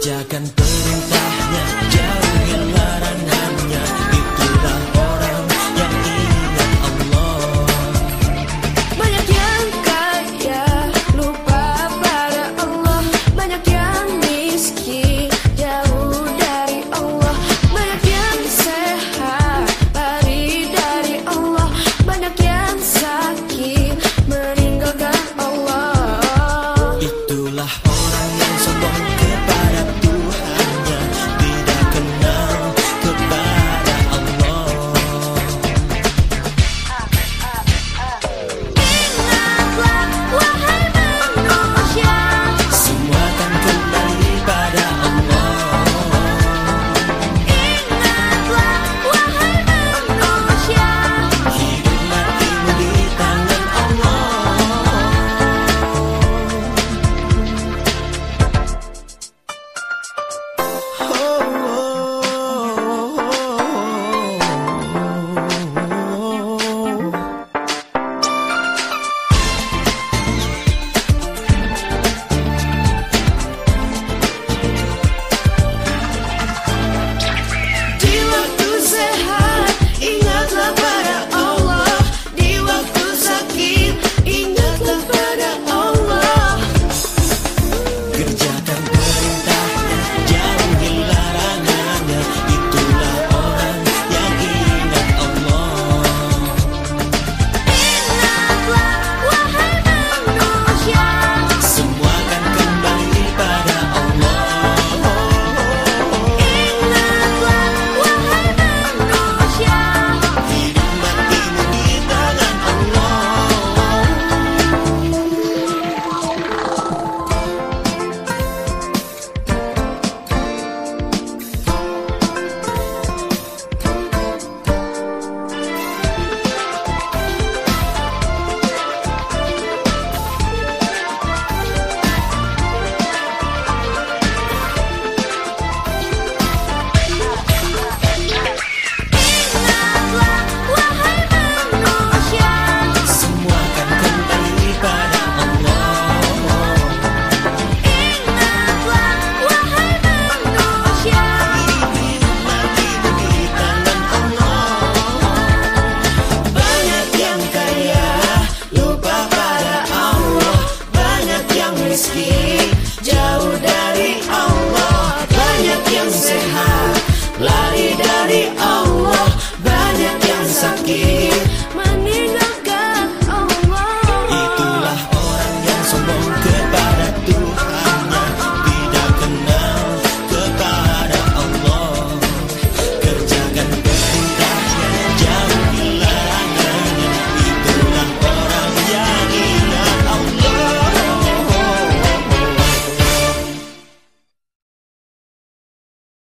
kerjakan pelan whiskey.